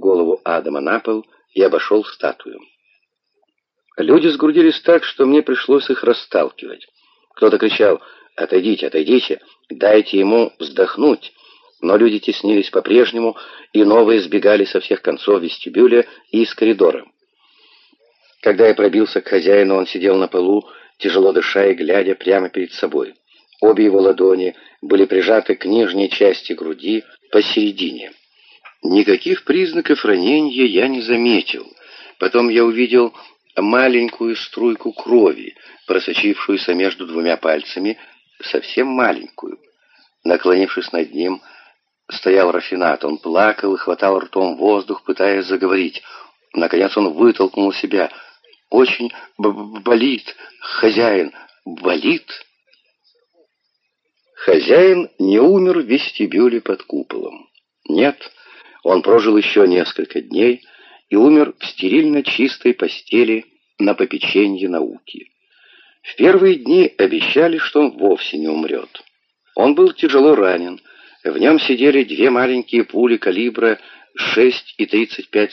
голову Адама на пол и обошел статую. Люди сгрудились так, что мне пришлось их расталкивать. Кто-то кричал «Отойдите, отойдите, дайте ему вздохнуть», но люди теснились по-прежнему, и новые сбегали со всех концов вестибюля и из коридора. Когда я пробился к хозяину, он сидел на полу, тяжело дыша и глядя прямо перед собой. Обе его ладони были прижаты к нижней части груди посередине. Никаких признаков ранения я не заметил. Потом я увидел маленькую струйку крови, просочившуюся между двумя пальцами, совсем маленькую. Наклонившись над ним, стоял Рафинат. Он плакал и хватал ртом воздух, пытаясь заговорить. Наконец он вытолкнул себя. «Очень болит, хозяин, болит?» Хозяин не умер в вестибюле под куполом. Нет, он прожил еще несколько дней и умер в стерильно чистой постели на попеченье науки. В первые дни обещали, что он вовсе не умрет. Он был тяжело ранен, в нем сидели две маленькие пули калибра 6,35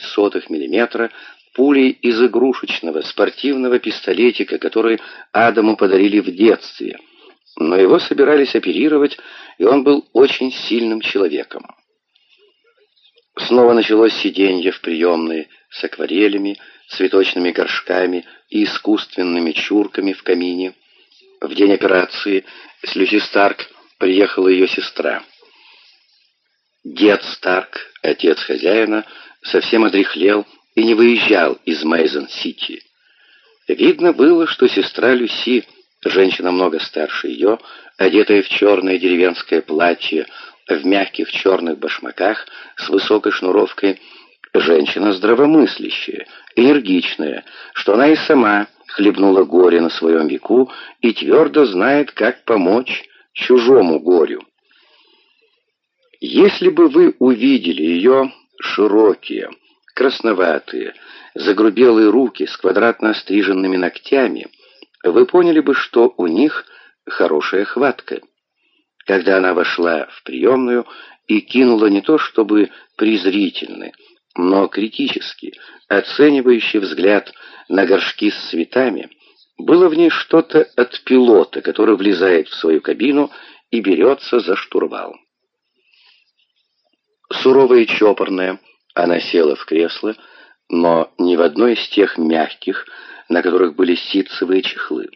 мм, пули из игрушечного спортивного пистолетика, который Адаму подарили в детстве. Но его собирались оперировать, и он был очень сильным человеком. Снова началось сиденье в приемной с акварелями, цветочными горшками и искусственными чурками в камине. В день операции с Люси Старк приехала ее сестра. Дед Старк, отец хозяина, совсем одряхлел и не выезжал из Мейзен-Сити. Видно было, что сестра Люси, женщина много старше ее, одетая в черное деревенское платье, в мягких черных башмаках с высокой шнуровкой, женщина здравомыслящая, энергичная, что она и сама хлебнула горе на своем веку и твердо знает, как помочь чужому горю. Если бы вы увидели ее широкие, красноватые, загрубелые руки с квадратно стриженными ногтями, вы поняли бы, что у них хорошая хватка. Когда она вошла в приемную и кинула не то чтобы презрительный, но критический, оценивающий взгляд на горшки с цветами, было в ней что-то от пилота, который влезает в свою кабину и берется за штурвал. Суровая и чопорная, она села в кресло, но не в одной из тех мягких, на которых были ситцевые чехлы.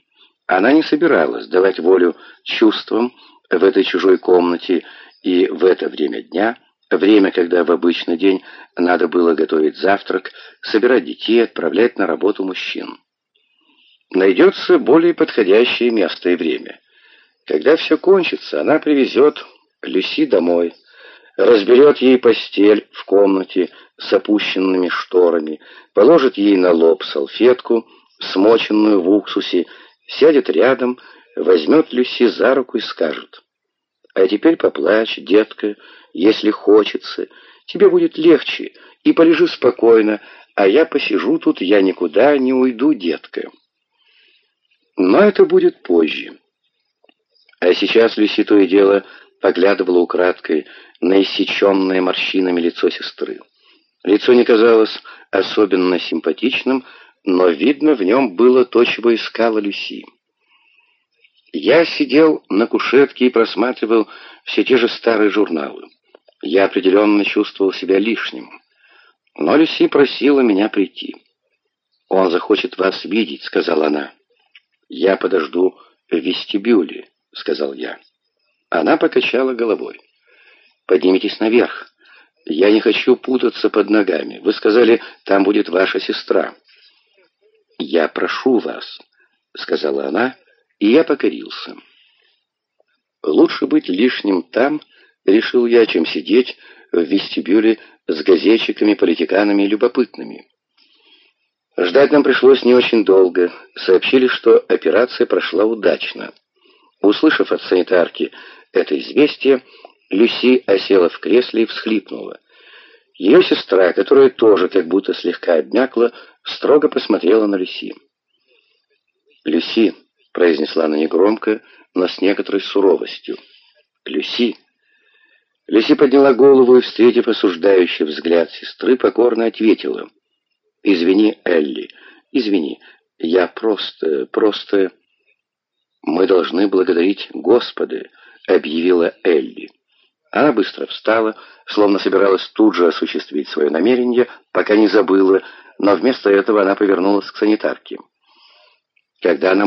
Она не собиралась давать волю чувствам в этой чужой комнате и в это время дня, время, когда в обычный день надо было готовить завтрак, собирать детей, отправлять на работу мужчин. Найдется более подходящее место и время. Когда все кончится, она привезет Люси домой, разберет ей постель в комнате с опущенными шторами, положит ей на лоб салфетку, смоченную в уксусе, сядет рядом, возьмет Люси за руку и скажет, «А теперь поплачь, детка, если хочется, тебе будет легче, и полежи спокойно, а я посижу тут, я никуда не уйду, детка». Но это будет позже. А сейчас Люси то и дело поглядывала украдкой на иссеченное морщинами лицо сестры. Лицо не казалось особенно симпатичным, но видно в нем было то, чего искала Люси. Я сидел на кушетке и просматривал все те же старые журналы. Я определенно чувствовал себя лишним. Но Люси просила меня прийти. «Он захочет вас видеть», — сказала она. «Я подожду в вестибюле», — сказал я. Она покачала головой. «Поднимитесь наверх. Я не хочу путаться под ногами. Вы сказали, там будет ваша сестра». «Я прошу вас», — сказала она, и я покорился. «Лучше быть лишним там», — решил я, чем сидеть в вестибюле с газетчиками, политиканами и любопытными. Ждать нам пришлось не очень долго. Сообщили, что операция прошла удачно. Услышав от санитарки это известие, Люси осела в кресле и всхлипнула. Ее сестра, которая тоже как будто слегка обмякла, строго посмотрела на Люси. «Люси», — произнесла она негромко, но с некоторой суровостью. «Люси, Лиси подняла голову и, встретив осуждающий взгляд сестры, покорно ответила. «Извини, Элли, извини, я просто, просто...» «Мы должны благодарить Господа», — объявила Элли. Она быстро встала, словно собиралась тут же осуществить свое намерение, пока не забыла, но вместо этого она повернулась к санитарке. Когда она